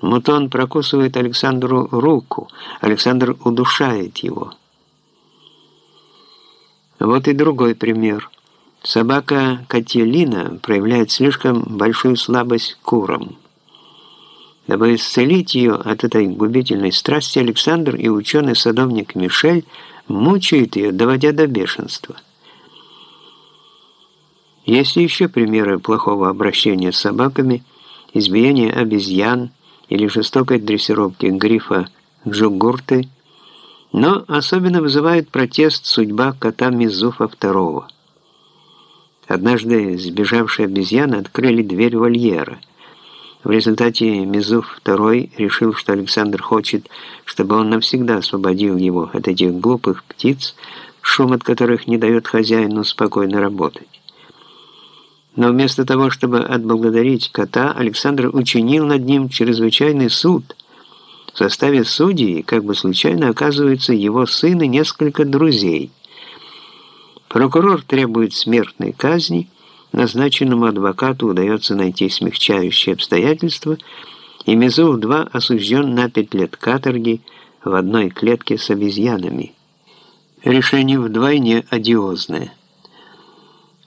Мутон прокусывает Александру руку. Александр удушает его. Вот и другой пример. Собака Кателина проявляет слишком большую слабость курам. Дабы исцелить ее от этой губительной страсти, Александр и ученый-садовник Мишель мучают ее, доводя до бешенства. Есть еще примеры плохого обращения с собаками, избиения обезьян или жестокой дрессировки грифа Джугурты, но особенно вызывает протест судьба кота Мизуфа II. Однажды сбежавшие обезьяны открыли дверь вольера. В результате Мизуф II решил, что Александр хочет, чтобы он навсегда освободил его от этих глупых птиц, шум от которых не дает хозяину спокойно работать. Но вместо того, чтобы отблагодарить кота, Александр учинил над ним чрезвычайный суд. В составе судей, как бы случайно, оказывается его сын и несколько друзей. Прокурор требует смертной казни, назначенному адвокату удается найти смягчающие обстоятельства, и Мезув-2 осужден на пять лет каторги в одной клетке с обезьянами. Решение вдвойне одиозное.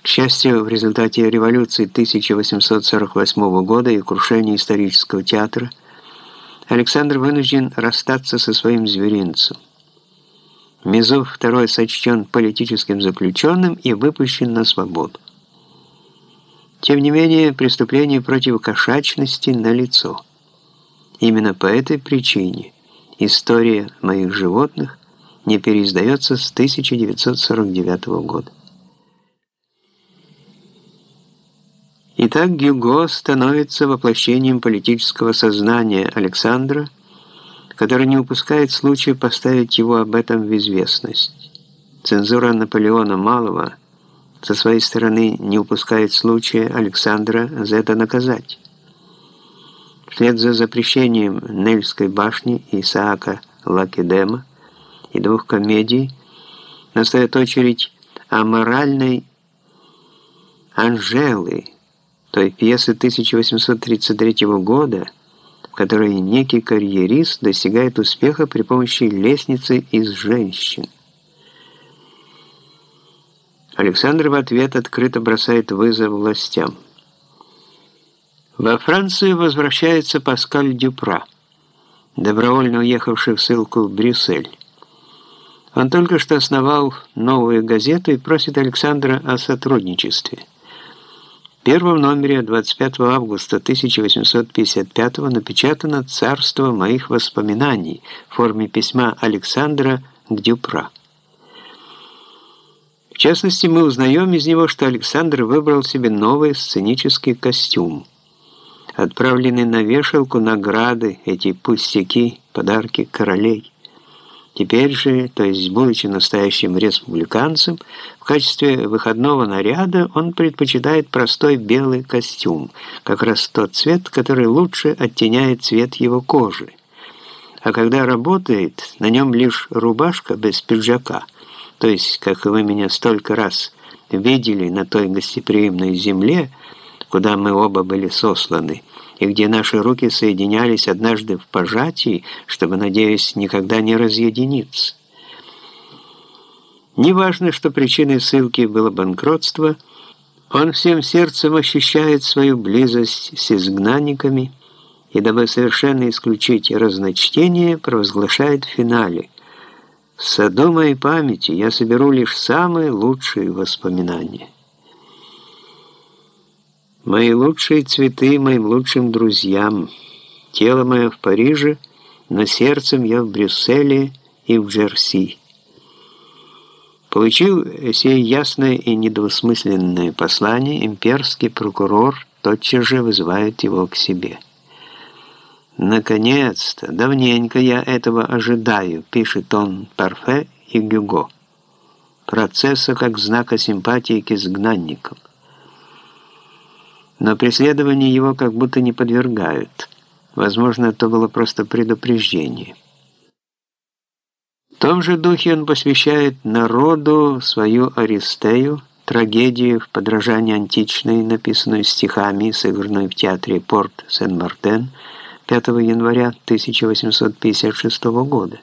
К счастью, в результате революции 1848 года и крушения исторического театра Александр вынужден расстаться со своим зверинцем. Мизов II сочтен политическим заключенным и выпущен на свободу. Тем не менее, преступление против кошачности налицо. Именно по этой причине история моих животных не переиздается с 1949 года. Итак, Гюго становится воплощением политического сознания Александра, который не упускает случая поставить его об этом в известность. Цензура Наполеона Малого со своей стороны не упускает случая Александра за это наказать. Вслед за запрещением Нельской башни Исаака Лакедема и двух комедий настает очередь о моральной Анжелы, той пьесы 1833 года, в которой некий карьерист достигает успеха при помощи лестницы из женщин. Александр в ответ открыто бросает вызов властям. Во Францию возвращается Паскаль Дюпра, добровольно уехавший в ссылку в Брюссель. Он только что основал новую газету и просит Александра о сотрудничестве. Первом номере 25 августа 1855 напечатано «Царство моих воспоминаний» в форме письма Александра к Дюпра. В частности, мы узнаем из него, что Александр выбрал себе новый сценический костюм. Отправлены на вешалку награды, эти пустяки, подарки королей. Теперь же, то есть будучи настоящим республиканцем, в качестве выходного наряда он предпочитает простой белый костюм, как раз тот цвет, который лучше оттеняет цвет его кожи. А когда работает, на нем лишь рубашка без пиджака, то есть, как вы меня столько раз видели на той гостеприимной земле, куда мы оба были сосланы, и где наши руки соединялись однажды в пожатии, чтобы, надеюсь, никогда не разъединиться. Неважно, что причиной ссылки было банкротство, он всем сердцем ощущает свою близость с изгнанниками и, дабы совершенно исключить разночтение, провозглашает в финале «В саду моей памяти я соберу лишь самые лучшие воспоминания». Мои лучшие цветы моим лучшим друзьям. Тело мое в Париже, но сердцем я в Брюсселе и в Джерси. Получил сие ясное и недвусмысленное послание, имперский прокурор тотчас же вызывает его к себе. «Наконец-то! Давненько я этого ожидаю», — пишет он Парфе и Гюго. «Процесса как знака симпатии к изгнанникам» но преследование его как будто не подвергают. Возможно, это было просто предупреждение. В том же духе он посвящает народу свою Аристею, трагедию в подражании античной, написанную стихами, сыгранную в театре Порт Сен-Мартен, 5 января 1856 года.